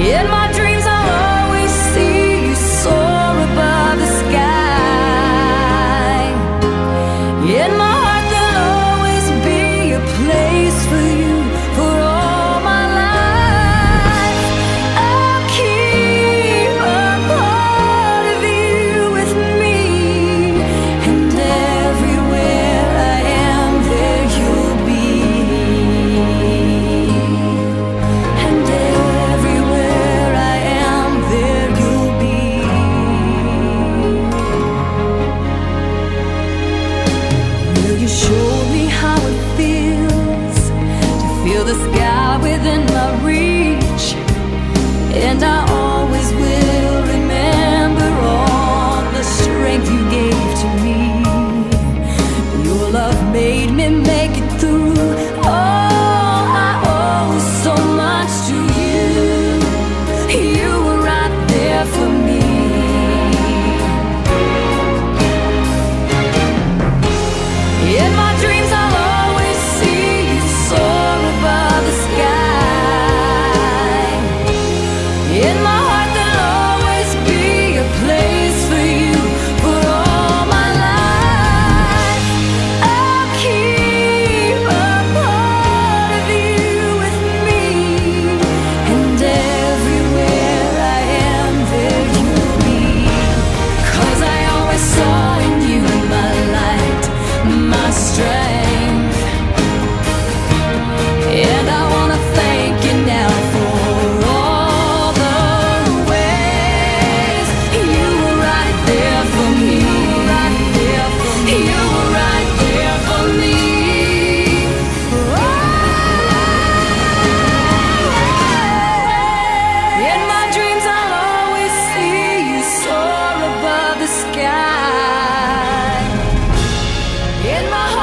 In my the sky within my reach? And I always will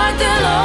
The till